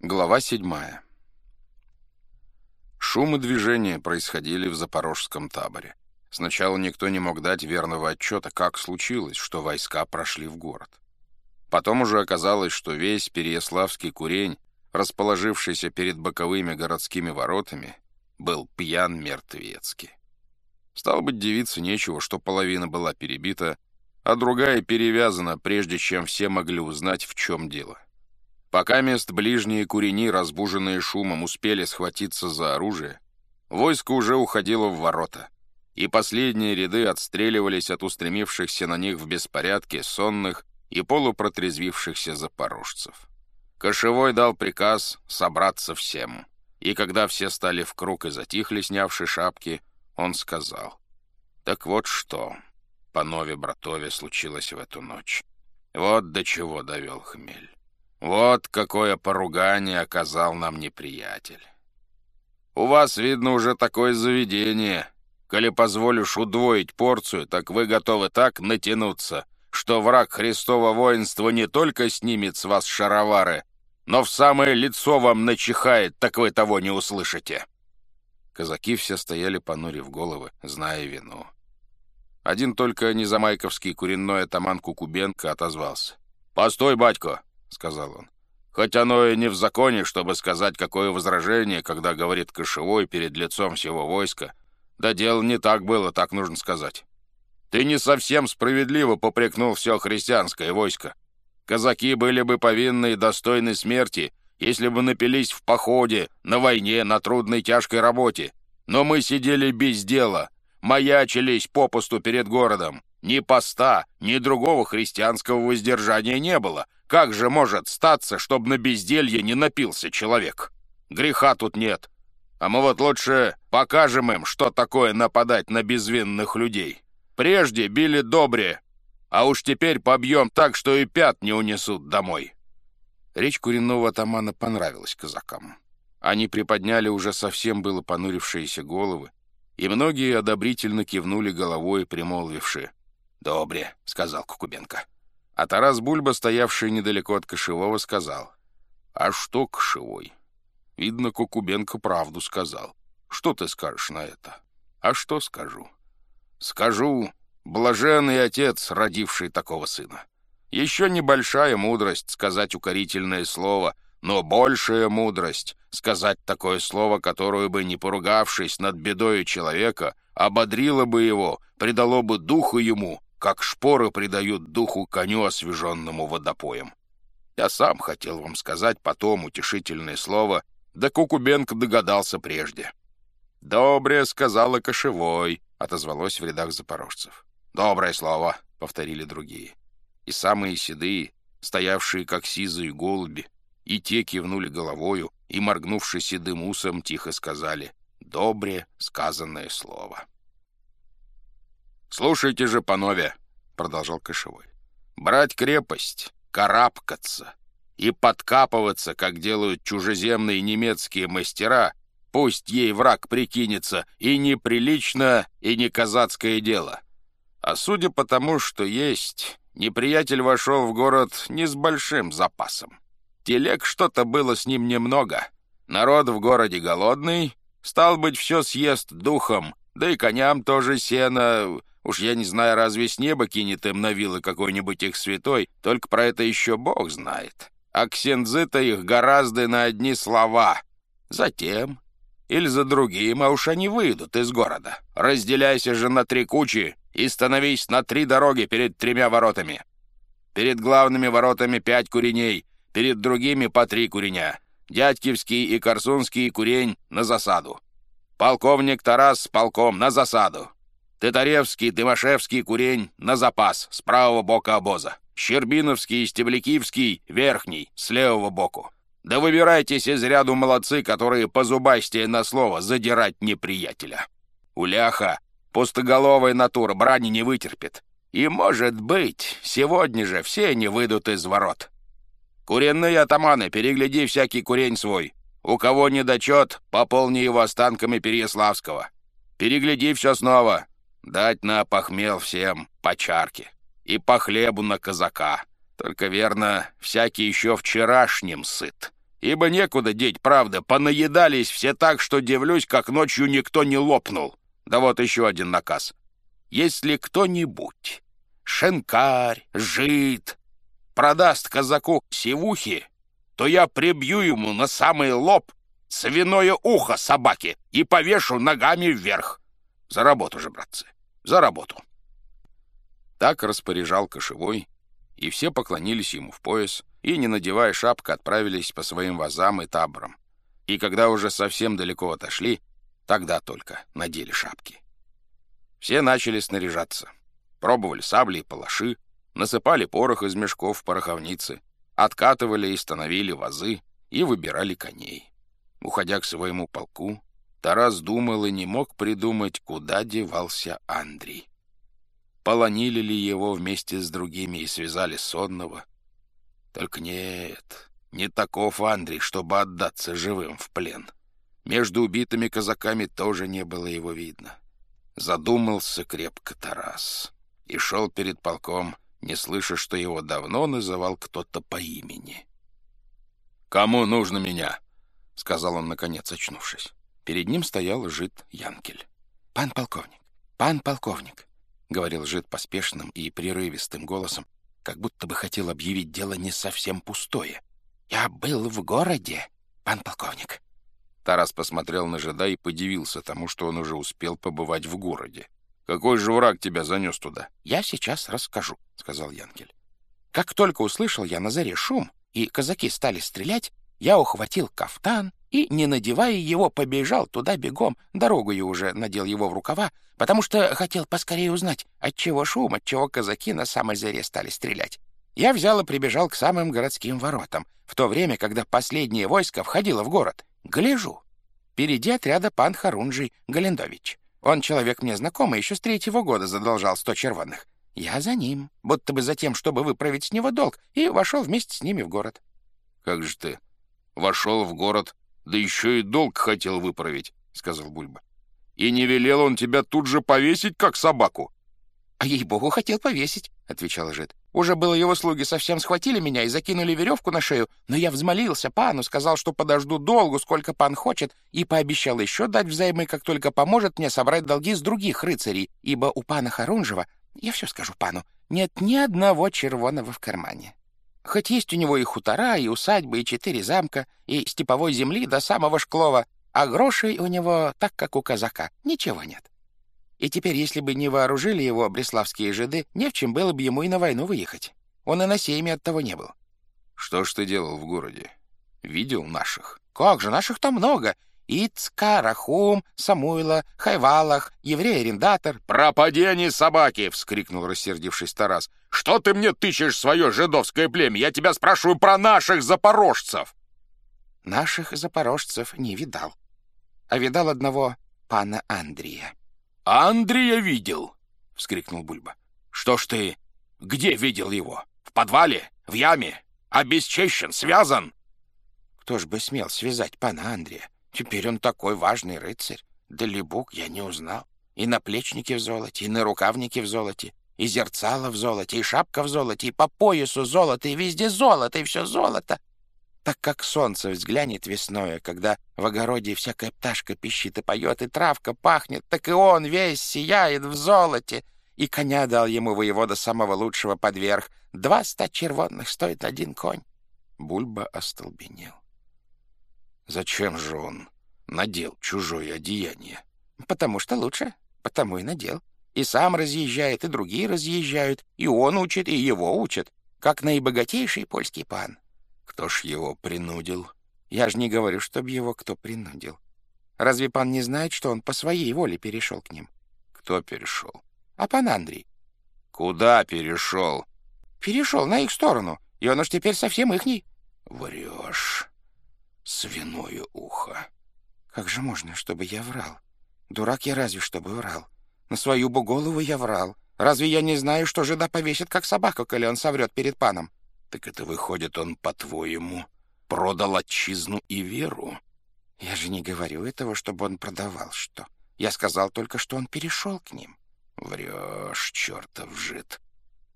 Глава седьмая. Шум и движение происходили в запорожском таборе. Сначала никто не мог дать верного отчета, как случилось, что войска прошли в город. Потом уже оказалось, что весь Переяславский курень, расположившийся перед боковыми городскими воротами, был пьян мертвецки. Стало быть, девице нечего, что половина была перебита, а другая перевязана, прежде чем все могли узнать, в чем дело. Пока мест ближние курени, разбуженные шумом, успели схватиться за оружие, войско уже уходило в ворота, и последние ряды отстреливались от устремившихся на них в беспорядке сонных и полупротрезвившихся запорожцев. Кошевой дал приказ собраться всем, и когда все стали в круг и затихли, снявши шапки, он сказал, «Так вот что, по нове братове случилось в эту ночь. Вот до чего довел хмель. Вот какое поругание оказал нам неприятель. У вас, видно, уже такое заведение. Коли позволишь удвоить порцию, так вы готовы так натянуться, что враг Христова воинства не только снимет с вас шаровары, но в самое лицо вам начихает, так вы того не услышите». Казаки все стояли, понурив головы, зная вину. Один только незамайковский куренной атаман Кукубенко отозвался. «Постой, батько!» — сказал он. «Хоть оно и не в законе, чтобы сказать, какое возражение, когда говорит кошевой перед лицом всего войска. Да дело не так было, так нужно сказать. Ты не совсем справедливо попрекнул все христианское войско. Казаки были бы повинны и достойны смерти, если бы напились в походе, на войне, на трудной тяжкой работе. Но мы сидели без дела, маячились попусту перед городом. Ни поста, ни другого христианского воздержания не было, как же может статься, чтобы на безделье не напился человек? Греха тут нет. А мы вот лучше покажем им, что такое нападать на безвинных людей. Прежде били добре, а уж теперь побьем так, что и пят не унесут домой». Речь куриного атамана понравилась казакам. Они приподняли уже совсем было понурившиеся головы, и многие одобрительно кивнули головой, примолвивши. «Добре», — сказал Кукубенко. А Тарас Бульба, стоявший недалеко от Кошевого, сказал. «А что Кошевой?» Видно, Кукубенко правду сказал. «Что ты скажешь на это?» «А что скажу?» «Скажу, блаженный отец, родивший такого сына. Еще небольшая мудрость сказать укорительное слово, но большая мудрость сказать такое слово, которое бы, не поругавшись над бедою человека, ободрило бы его, придало бы духу ему, как шпоры придают духу коню, освеженному водопоем. Я сам хотел вам сказать потом утешительное слово, да Кукубенко догадался прежде. «Доброе», — сказала Кошевой, — отозвалось в рядах запорожцев. «Доброе слово», — повторили другие. И самые седые, стоявшие как сизые голуби, и те кивнули головою, и, моргнувши седым усом, тихо сказали «добре сказанное слово». «Слушайте же, панове», — продолжал Кошевой. «Брать крепость, карабкаться и подкапываться, как делают чужеземные немецкие мастера, пусть ей враг прикинется, и неприлично, и не казацкое дело. А судя по тому, что есть, неприятель вошел в город не с большим запасом. Телег что-то было с ним немного. Народ в городе голодный, стал быть, все съест духом, да и коням тоже сено, Уж я не знаю, разве с неба кинет им на вилы какой-нибудь их святой, только про это еще Бог знает. А ксензы-то их гораздо на одни слова. Затем или за другим, а уж они выйдут из города. Разделяйся же на три кучи и становись на три дороги перед тремя воротами. Перед главными воротами пять куреней, перед другими по три куреня. Дядькивский и Корсунский курень на засаду. Полковник Тарас с полком на засаду. Тытаревский, Дымашевский курень на запас с правого бока обоза. Щербиновский и Стеблякивский верхний, с левого боку. Да выбирайтесь из ряду молодцы, которые позубастее на слово задирать неприятеля. Уляха, пустоголовая натура брани не вытерпит. И, может быть, сегодня же все они выйдут из ворот. Куренные атаманы, перегляди всякий курень свой. У кого недочет, пополни его останками Переяславского. Перегляди все снова, Дать на похмел всем по чарке. И по хлебу на казака. Только, верно, всякий еще вчерашним сыт. ибо некуда деть, правда, понаедались все так, что дивлюсь, как ночью никто не лопнул. Да вот еще один наказ. Если кто-нибудь, шенкарь, жид, продаст казаку сивухи, то я прибью ему на самый лоб свиное ухо собаки и повешу ногами вверх. За работу же, братцы, за работу. Так распоряжал кошевой, и все поклонились ему в пояс, и, не надевая шапка, отправились по своим вазам и таборам. И когда уже совсем далеко отошли, тогда только надели шапки. Все начали снаряжаться. Пробовали сабли и палаши, насыпали порох из мешков в пороховницы, откатывали и становили вазы и выбирали коней. Уходя к своему полку, Тарас думал и не мог придумать, куда девался Андрей. Полонили ли его вместе с другими и связали сонного? Только нет, не таков Андрей, чтобы отдаться живым в плен. Между убитыми казаками тоже не было его видно. Задумался крепко Тарас и шел перед полком, не слыша, что его давно называл кто-то по имени. «Кому нужно меня?» — сказал он, наконец, очнувшись. Перед ним стоял жид Янкель. «Пан полковник! Пан полковник!» — говорил жид поспешным и прерывистым голосом, как будто бы хотел объявить дело не совсем пустое. «Я был в городе, пан полковник!» Тарас посмотрел на жида и подивился тому, что он уже успел побывать в городе. «Какой же враг тебя занес туда?» «Я сейчас расскажу», — сказал Янкель. «Как только услышал я на заре шум, и казаки стали стрелять, я ухватил кафтан и, не надевая его, побежал туда бегом, дорогою уже надел его в рукава, потому что хотел поскорее узнать, отчего шум, отчего казаки на самой заре стали стрелять. Я взял и прибежал к самым городским воротам, в то время, когда последнее войско входило в город. Гляжу. Впереди отряда пан Харунжий Галендович. Он человек мне знакомый, еще с третьего года задолжал сто червонных. Я за ним, будто бы за тем, чтобы выправить с него долг, и вошел вместе с ними в город. — Как же ты? Вошел в город, да еще и долг хотел выправить, — сказал Бульба. — И не велел он тебя тут же повесить, как собаку? — А ей-богу, хотел повесить, — отвечал жид. Уже было его слуги совсем схватили меня и закинули веревку на шею, но я взмолился пану, сказал, что подожду долгу, сколько пан хочет, и пообещал еще дать взаймы, как только поможет мне собрать долги с других рыцарей, ибо у пана Харунжева, я все скажу пану, нет ни одного червоного в кармане. Хоть есть у него и хутора, и усадьбы, и четыре замка, и степовой земли до самого Шклова, а грошей у него, так как у казака, ничего нет. И теперь, если бы не вооружили его бреславские жиды, не в чем было бы ему и на войну выехать. Он и на сейме от того не был. Что ж ты делал в городе? Видел наших? Как же, наших там много. Ицка, Рахум, Самуила, Хайвалах, еврей-арендатор. «Пропади они, собаки!» — вскрикнул рассердившись Тарас. «Что ты мне тычешь свое жидовское племя? Я тебя спрашиваю про наших запорожцев!» Наших запорожцев не видал, а видал одного пана Андрея. «Андрея видел!» — вскрикнул Бульба. «Что ж ты? Где видел его? В подвале? В яме? Обесчещен? Связан?» Кто ж бы смел связать пана Андрея? Теперь он такой важный рыцарь. Да либук я не узнал. И наплечники в золоте, и на рукавники в золоте, и зерцало в золоте, и шапка в золоте, и по поясу золото, и везде золото, и все золото. Так как солнце взглянет весною, когда в огороде всякая пташка пищит и поет, и травка пахнет, так и он весь сияет в золоте. И коня дал ему воевода самого лучшего подверх. Два ста червонных стоит один конь. Бульба остолбенел. Зачем же он надел чужое одеяние? Потому что лучше, потому и надел. И сам разъезжает, и другие разъезжают, и он учит, и его учат, как наибогатейший польский пан. Кто ж его принудил? Я же не говорю, чтобы его кто принудил. Разве пан не знает, что он по своей воле перешел к ним? Кто перешел? А пан Андрей. Куда перешел? Перешел на их сторону, и он уж теперь совсем ихний. Врешь свиное ухо. Как же можно, чтобы я врал? Дурак я разве, чтобы врал. На свою бы голову я врал. Разве я не знаю, что жида повесит, как собака, коли он соврет перед паном? Так это выходит, он, по-твоему, продал отчизну и веру? Я же не говорю этого, чтобы он продавал что. Я сказал только, что он перешел к ним. Врешь, чертов жид.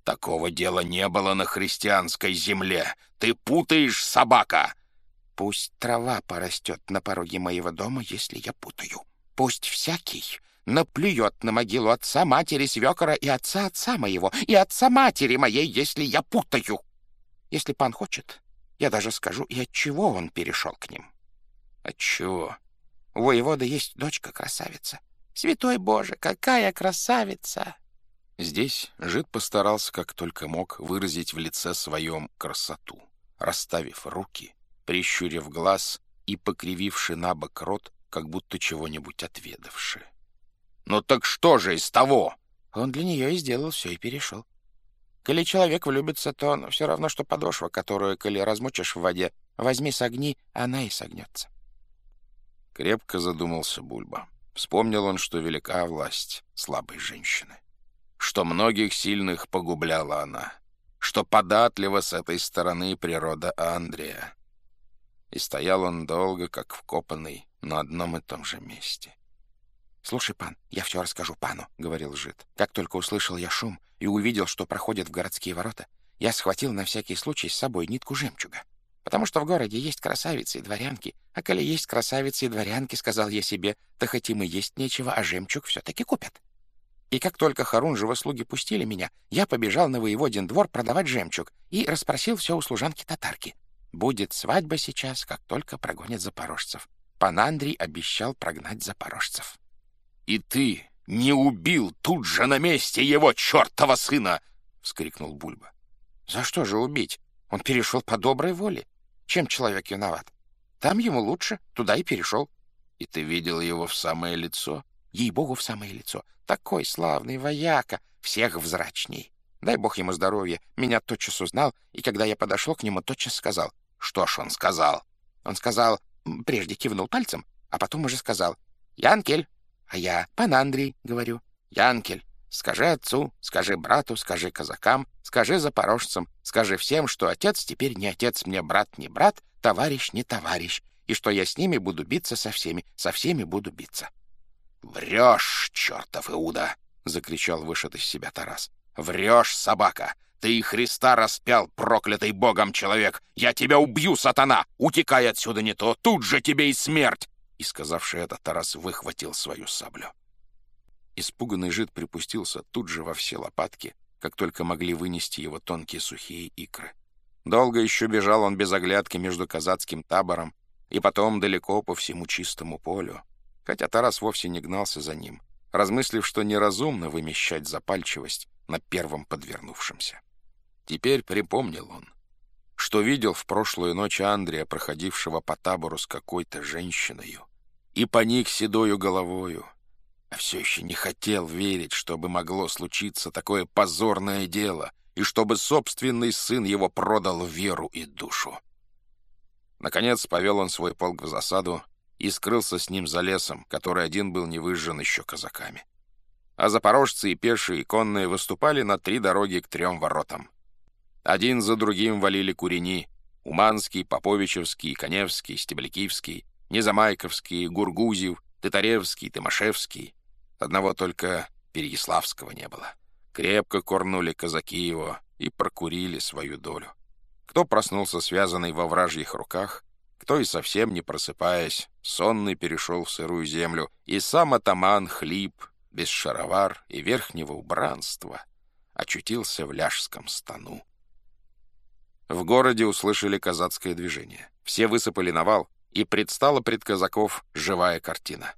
Такого дела не было на христианской земле. Ты путаешь, собака. Пусть трава порастет на пороге моего дома, если я путаю. Пусть всякий наплюет на могилу отца, матери, свекора и отца отца моего, и отца матери моей, если я путаю. Если пан хочет, я даже скажу, и от чего он перешел к ним. От чего? У воевода есть дочка-красавица. Святой Боже, какая красавица! Здесь жид постарался как только мог выразить в лице своем красоту. Расставив руки, прищурив глаз и покрививши на бок рот, как будто чего-нибудь отведавши. «Ну так что же из того?» Он для нее и сделал все и перешел. Коли человек влюбится, то он все равно, что подошва, которую, коли размочишь в воде, возьми согни, она и согнется. Крепко задумался Бульба. Вспомнил он, что велика власть слабой женщины, что многих сильных погубляла она, что податлива с этой стороны природа Андрея. И стоял он долго, как вкопанный, на одном и том же месте. «Слушай, пан, я все расскажу пану», — говорил жид. «Как только услышал я шум и увидел, что проходят в городские ворота, я схватил на всякий случай с собой нитку жемчуга. Потому что в городе есть красавицы и дворянки, а коли есть красавицы и дворянки, сказал я себе, то хоть им и есть нечего, а жемчуг все-таки купят. И как только Харунжева слуги пустили меня, я побежал на воеводин двор продавать жемчуг и расспросил все у служанки-татарки. Будет свадьба сейчас, как только прогонят запорожцев. Пан Андрей обещал прогнать запорожцев. «И ты не убил тут же на месте его чертова сына!» — вскрикнул Бульба. «За что же убить? Он перешел по доброй воле. Чем человек виноват? Там ему лучше, туда и перешел». «И ты видел его в самое лицо?» «Ей-богу, в самое лицо. Такой славный вояка, всех взрачней. Дай бог ему здоровья. Меня тотчас узнал, и когда я подошел к нему, тотчас сказал. Что ж он сказал? Он сказал, прежде кивнул пальцем, а потом уже сказал. «Янкель, а я «Пан Андрей», — говорю. «Янкель, скажи отцу, скажи брату, скажи казакам, скажи запорожцам, скажи всем, что отец теперь не отец мне, брат не брат, товарищ не товарищ, и что я с ними буду биться со всеми, со всеми буду биться». «Врешь, чертов Иуда!» — закричал вышед из себя Тарас. «Врешь, собака! Ты и Христа распял, проклятый Богом человек! Я тебя убью, сатана! Утекай отсюда не то, тут же тебе и смерть! И, сказавши это, Тарас выхватил свою саблю. Испуганный жид припустился тут же во все лопатки, как только могли вынести его тонкие сухие икры. Долго еще бежал он без оглядки между казацким табором и потом далеко по всему чистому полю, хотя Тарас вовсе не гнался за ним, размыслив, что неразумно вымещать запальчивость на первом подвернувшемся. Теперь припомнил он, что видел в прошлую ночь Андрея, проходившего по табору с какой-то женщиной, и поник седою головою, а все еще не хотел верить, чтобы могло случиться такое позорное дело, и чтобы собственный сын его продал веру и душу. Наконец повел он свой полк в засаду и скрылся с ним за лесом, который один был не выжжен еще казаками. А запорожцы и пешие и конные выступали на три дороги к трем воротам. Один за другим валили курени — Уманский, Поповичевский, Коневский, Стеблякивский, Незамайковский, Гургузев, Тытаревский, Тымошевский. Одного только Переяславского не было. Крепко корнули казаки его и прокурили свою долю. Кто проснулся связанный во вражьих руках, кто и совсем не просыпаясь, сонный перешел в сырую землю, и сам атаман хлип, без шаровар и верхнего убранства, очутился в ляжском стану. В городе услышали казацкое движение. Все высыпали на вал, и предстала пред казаков живая картина.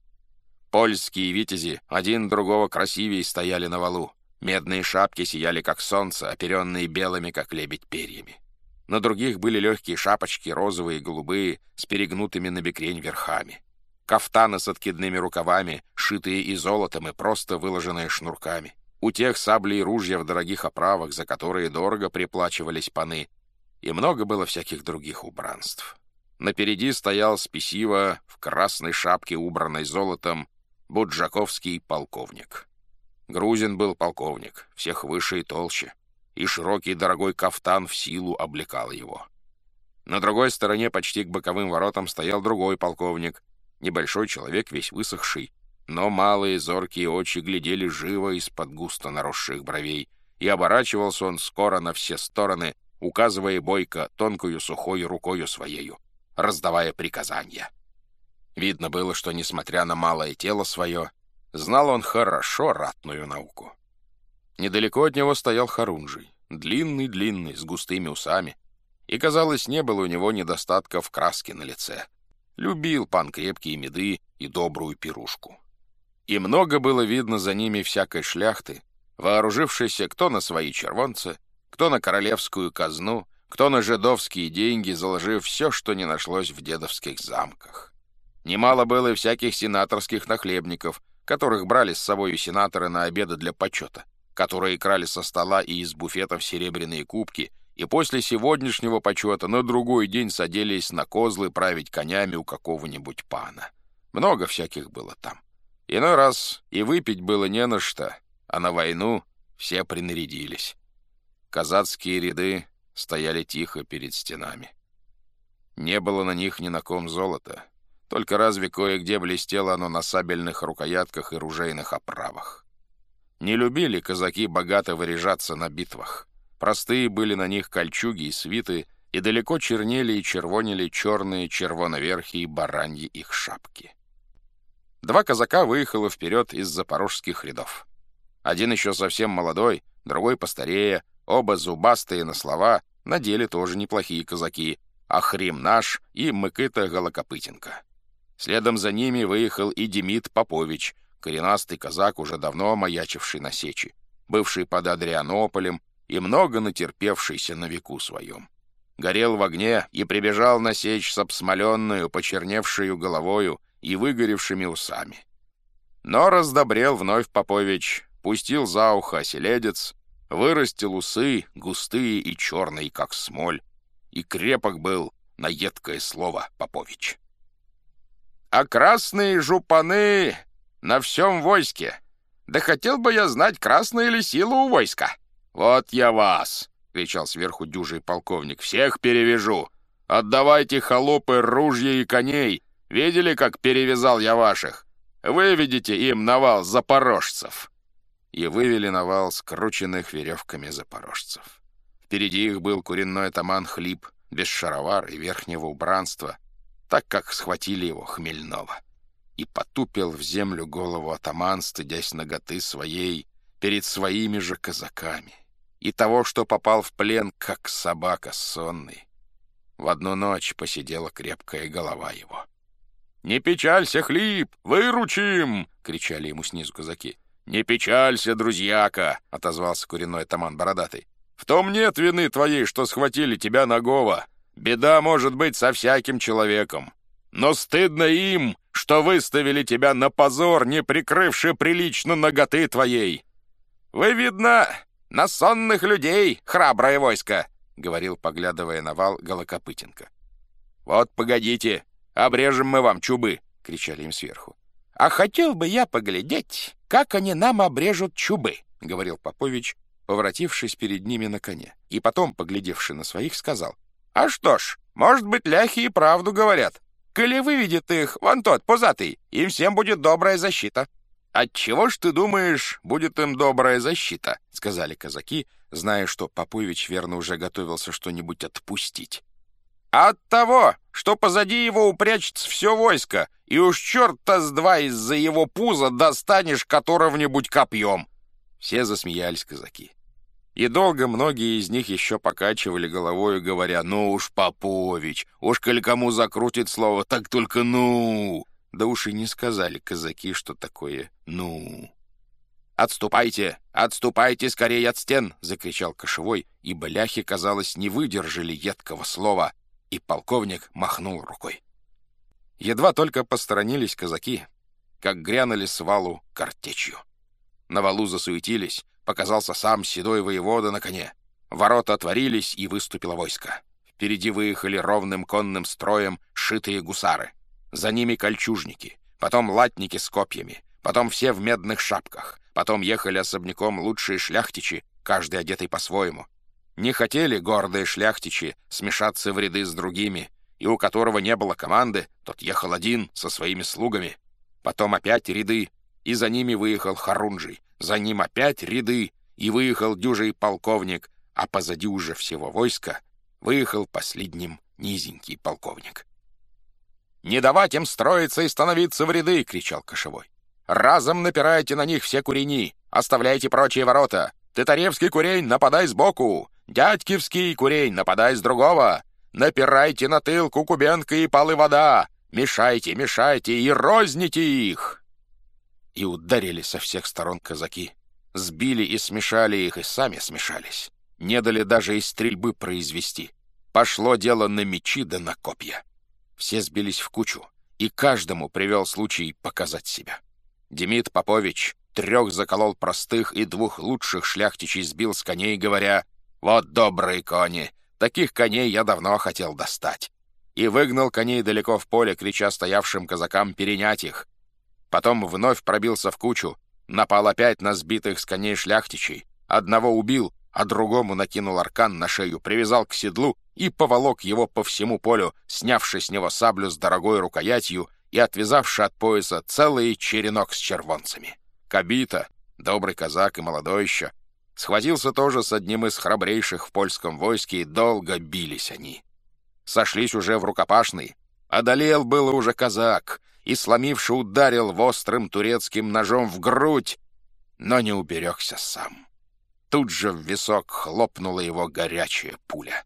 Польские витязи один другого красивее стояли на валу. Медные шапки сияли, как солнце, оперенные белыми, как лебедь, перьями. На других были легкие шапочки, розовые и голубые, с перегнутыми на бекрень верхами. Кафтаны с откидными рукавами, шитые и золотом, и просто выложенные шнурками. У тех сабли и ружья в дорогих оправах, за которые дорого приплачивались паны. И много было всяких других убранств. Напереди стоял спесиво, в красной шапке, убранной золотом, буджаковский полковник. Грузин был полковник, всех выше и толще, и широкий дорогой кафтан в силу облекал его. На другой стороне, почти к боковым воротам, стоял другой полковник, небольшой человек, весь высохший, но малые зоркие очи глядели живо из-под густо наросших бровей, и оборачивался он скоро на все стороны, указывая бойко тонкую сухой рукою своею. раздавая приказания. Видно было, что, несмотря на малое тело свое, знал он хорошо ратную науку. Недалеко от него стоял Харунжий, длинный-длинный, с густыми усами, и, казалось, не было у него недостатка в краске на лице. Любил пан крепкие меды и добрую пирушку. И много было видно за ними всякой шляхты, вооружившейся кто на свои червонцы, кто на королевскую казну, кто на жидовские деньги, заложив все, что не нашлось в дедовских замках. Немало было и всяких сенаторских нахлебников, которых брали с собой сенаторы на обеды для почета, которые крали со стола и из буфетов серебряные кубки, и после сегодняшнего почета на другой день садились на козлы править конями у какого-нибудь пана. Много всяких было там. Иной раз и выпить было не на что, а на войну все принарядились. Казацкие ряды стояли тихо перед стенами. Не было на них ни на ком золота, только разве кое-где блестело оно на сабельных рукоятках и ружейных оправах. Не любили казаки богато выряжаться на битвах. Простые были на них кольчуги и свиты, и далеко чернели и червонили черные червоноверхие бараньи их шапки. Два казака выехало вперед из запорожских рядов. Один еще совсем молодой, другой постарее, Оба зубастые на слова, на деле тоже неплохие казаки, Ахрим наш и Мыкыта Голокопытенко. Следом за ними выехал и Демид Попович, коренастый казак, уже давно маячивший на сечи, бывший под Адрианополем и много натерпевшийся на веку своем. Горел в огне и прибежал на сечь с обсмоленную, почерневшую головою и выгоревшими усами. Но раздобрел вновь Попович, пустил за ухо оселедец, Вырастил усы, густые и черные, как смоль, и крепок был на едкое слово Попович. «А красные жупаны на всем войске! Да хотел бы я знать, красная ли сила у войска!» «Вот я вас!» — кричал сверху дюжий полковник. «Всех перевяжу! Отдавайте холопы, ружья и коней! Видели, как перевязал я ваших? Выведите им навал запорожцев!» И вывели на вал скрученных веревками запорожцев. Впереди их был куренной атаман Хлип, без шаровар и верхнего убранства, так как схватили его хмельного. И потупил в землю голову атаман, стыдясь ноготы своей, перед своими же казаками, и того, что попал в плен, как собака сонный. В одну ночь посидела крепкая голова его. «Не печалься, Хлип, выручим!» — кричали ему снизу казаки. «Не печалься, друзьяка!» — отозвался куриной таман бородатый. «В том нет вины твоей, что схватили тебя нагого. Беда может быть со всяким человеком. Но стыдно им, что выставили тебя на позор, не прикрывши прилично ноготы твоей. Вы, видно, на сонных людей, храброе войско!» — говорил, поглядывая на вал Голокопытенко. «Вот погодите, обрежем мы вам чубы!» — кричали им сверху. «А хотел бы я поглядеть, как они нам обрежут чубы», — говорил Попович, поворотившись перед ними на коне. И потом, поглядевши на своих, сказал, «А что ж, может быть, ляхи и правду говорят. Коли выведет их, вон тот, пузатый, им всем будет добрая защита». «Отчего ж ты думаешь, будет им добрая защита?» — сказали казаки, зная, что Попович верно уже готовился что-нибудь отпустить. «От того, что позади его упрячется все войско, и уж черта с два из-за его пуза достанешь которого-нибудь копьем!» Все засмеялись казаки. И долго многие из них еще покачивали головой, говоря, «Ну уж, Попович, уж коль кому закрутит слово, так только «ну». Да уж и не сказали казаки, что такое «ну». «Отступайте! Отступайте скорее от стен!» — закричал кошевой, ибо ляхи, казалось, не выдержали едкого слова, и полковник махнул рукой. Едва только посторонились казаки, как грянули с валу картечью. На валу засуетились, показался сам седой воевода на коне. Ворота отворились, и выступило войско. Впереди выехали ровным конным строем шитые гусары. За ними кольчужники, потом латники с копьями, потом все в медных шапках, потом ехали особняком лучшие шляхтичи, каждый одетый по-своему. Не хотели гордые шляхтичи смешаться в ряды с другими, и у которого не было команды, тот ехал один со своими слугами. Потом опять ряды, и за ними выехал Харунжий, за ним опять ряды, и выехал дюжий полковник, а позади уже всего войска выехал последним низенький полковник. «Не давать им строиться и становиться в ряды!» — кричал Кошевой. «Разом напирайте на них все курени! Оставляйте прочие ворота! Тытаревский курень, нападай сбоку! Дядькивский курень, нападай с другого! Напирайте на тыл Кукубенко и Палы Вода! Мешайте, мешайте и розните их!» И ударили со всех сторон казаки. Сбили и смешали их, и сами смешались. Не дали даже и стрельбы произвести. Пошло дело на мечи да на копья. Все сбились в кучу, и каждому привел случай показать себя. Демид Попович трех заколол простых и двух лучших шляхтичей сбил с коней, говоря «Вот добрые кони! Таких коней я давно хотел достать!» И выгнал коней далеко в поле, крича стоявшим казакам перенять их. Потом вновь пробился в кучу, напал опять на сбитых с коней шляхтичей, одного убил, а другому накинул аркан на шею, привязал к седлу и поволок его по всему полю, снявши с него саблю с дорогой рукоятью и отвязавши от пояса целый черенок с червонцами. Кабита, добрый казак и молодой еще, схватился тоже с одним из храбрейших в польском войске, и долго бились они. Сошлись уже в рукопашный. Одолел было уже казак, и, сломивши, ударил в острым турецким ножом в грудь, но не уберегся сам. Тут же в висок хлопнула его горячая пуля.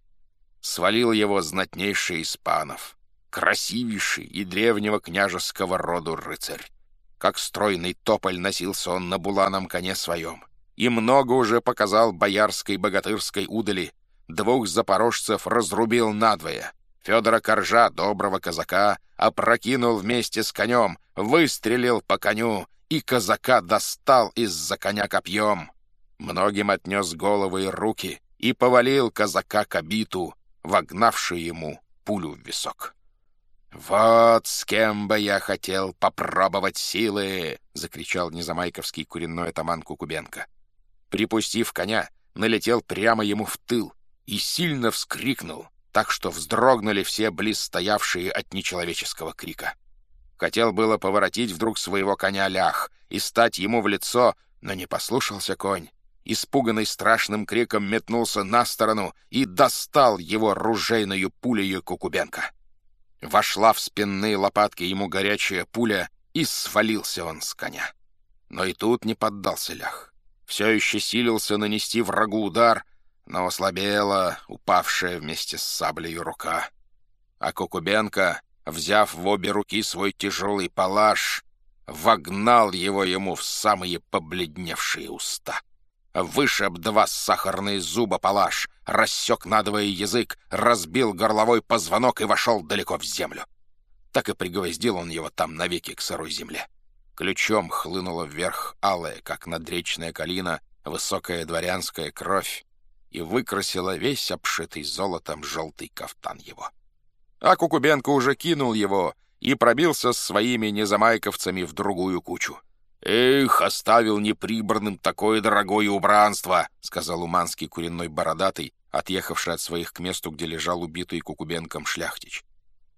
Свалил его знатнейший из панов, красивейший и древнего княжеского роду рыцарь. Как стройный тополь носился он на буланом коне своем. И много уже показал боярской богатырской удали. Двух запорожцев разрубил надвое. Федора Коржа, доброго казака, опрокинул вместе с конем, выстрелил по коню, и казака достал из-за коня копьем. Многим отнес головы и руки и повалил казака к обиту, вогнавший ему пулю в висок. «Вот с кем бы я хотел попробовать силы!» — закричал незамайковский куренной атаман Кукубенко. Припустив коня, налетел прямо ему в тыл и сильно вскрикнул, так что вздрогнули все близ стоявшие от нечеловеческого крика. Хотел было поворотить вдруг своего коня лях и стать ему в лицо, но не послушался конь, испуганный страшным криком метнулся на сторону и достал его ружейную пулею Кукубенко. Вошла в спинные лопатки ему горячая пуля, и свалился он с коня. Но и тут не поддался лях. Все еще силился нанести врагу удар, но ослабела упавшая вместе с саблею рука. А Кукубенко, взяв в обе руки свой тяжелый палаш, вогнал его ему в самые побледневшие уста вышиб два сахарные зуба палаш, рассек надвое язык, разбил горловой позвонок и вошел далеко в землю. Так и пригвоздил он его там навеки к сырой земле. Ключом хлынула вверх алая, как надречная калина, высокая дворянская кровь и выкрасила весь обшитый золотом желтый кафтан его. А Кукубенко уже кинул его и пробился с своими незамайковцами в другую кучу. «Эх, оставил неприбранным такое дорогое убранство!» — сказал уманский куренной бородатый, отъехавший от своих к месту, где лежал убитый кукубенком шляхтич.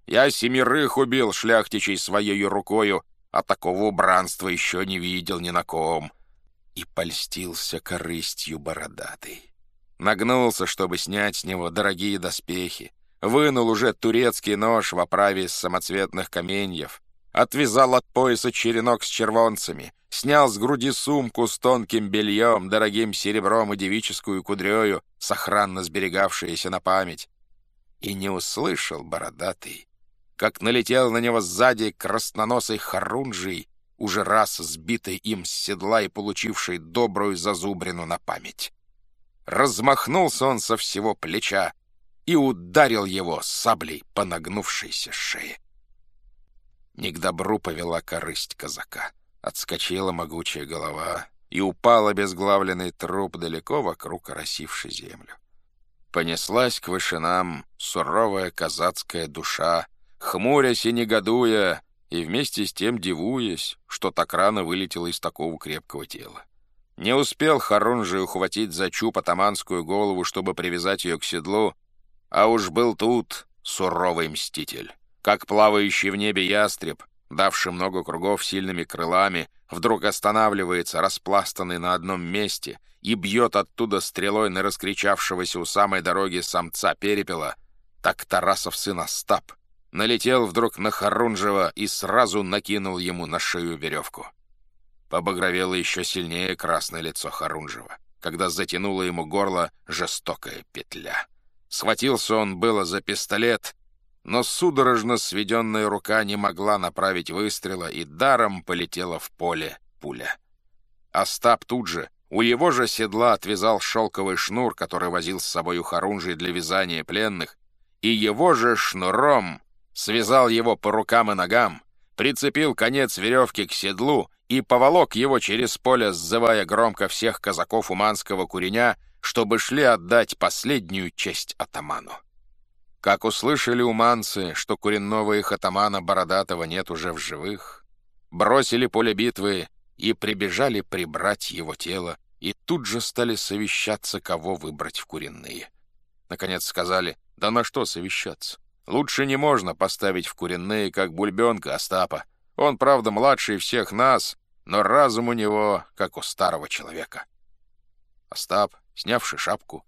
«Я семерых убил шляхтичей своей рукою, а такого убранства еще не видел ни на ком!» И польстился корыстью бородатый. Нагнулся, чтобы снять с него дорогие доспехи, вынул уже турецкий нож в оправе из самоцветных каменьев, отвязал от пояса черенок с червонцами, снял с груди сумку с тонким бельем, дорогим серебром и девическую кудрею, сохранно сберегавшиеся на память. И не услышал бородатый, как налетел на него сзади красноносый хорунжий, уже раз сбитый им с седла и получивший добрую зазубрину на память. Размахнулся он со всего плеча и ударил его саблей по нагнувшейся шее. Не к добру повела корысть казака. Отскочила могучая голова, и упал обезглавленный труп далеко вокруг оросившей землю. Понеслась к вышинам суровая казацкая душа, хмурясь и негодуя, и вместе с тем дивуясь, что так рано вылетела из такого крепкого тела. Не успел Харунжи ухватить за чуб атаманскую голову, чтобы привязать ее к седлу, а уж был тут суровый мститель. Как плавающий в небе ястреб, давший много кругов сильными крылами, вдруг останавливается, распластанный на одном месте, и бьет оттуда стрелой на раскричавшегося у самой дороги самца перепела, так Тарасов сын Остап налетел вдруг на Харунжева и сразу накинул ему на шею веревку. Побагровело еще сильнее красное лицо Харунжева, когда затянуло ему горло жестокая петля. Схватился он было за пистолет, но судорожно сведенная рука не могла направить выстрела, и даром полетела в поле пуля. Остап тут же, у его же седла отвязал шелковый шнур, который возил с собой у Харунжи для вязания пленных, и его же шнуром связал его по рукам и ногам, прицепил конец веревки к седлу и поволок его через поле, сзывая громко всех казаков уманского куреня, чтобы шли отдать последнюю честь атаману. Как услышали уманцы, что куренного их атамана Бородатого нет уже в живых, бросили поле битвы и прибежали прибрать его тело, и тут же стали совещаться, кого выбрать в куренные. Наконец сказали, да на что совещаться? Лучше не можно поставить в куренные, как бульбенка Остапа. Он, правда, младший всех нас, но разум у него, как у старого человека. Остап, снявший шапку,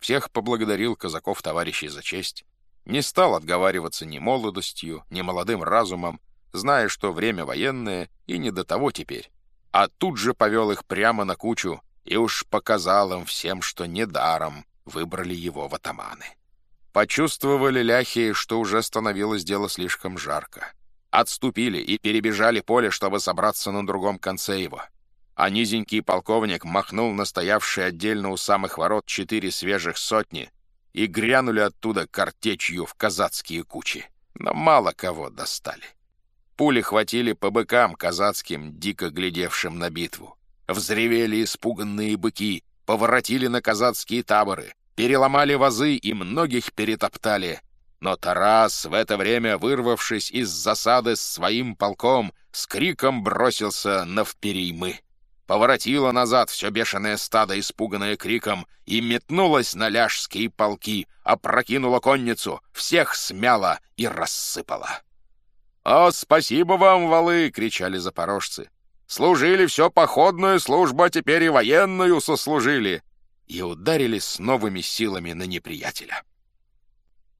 всех поблагодарил казаков товарищей за честь, не стал отговариваться ни молодостью, ни молодым разумом, зная, что время военное и не до того теперь, а тут же повел их прямо на кучу и уж показал им всем, что недаром выбрали его в атаманы. Почувствовали ляхи, что уже становилось дело слишком жарко. Отступили и перебежали поле, чтобы собраться на другом конце его. А низенький полковник махнул настоявший отдельно у самых ворот четыре свежих сотни и грянули оттуда картечью в казацкие кучи. Но мало кого достали. Пули хватили по быкам казацким, дико глядевшим на битву. Взревели испуганные быки, поворотили на казацкие таборы, переломали вазы и многих перетоптали. Но Тарас, в это время вырвавшись из засады с своим полком, с криком бросился на впереймы. Поворотило назад все бешеное стадо, испуганное криком, и метнулось на ляжские полки, опрокинула конницу, всех смяла и рассыпала. «О, спасибо вам, валы!» — кричали запорожцы. «Служили все походную службу, а теперь и военную сослужили!» И ударили с новыми силами на неприятеля.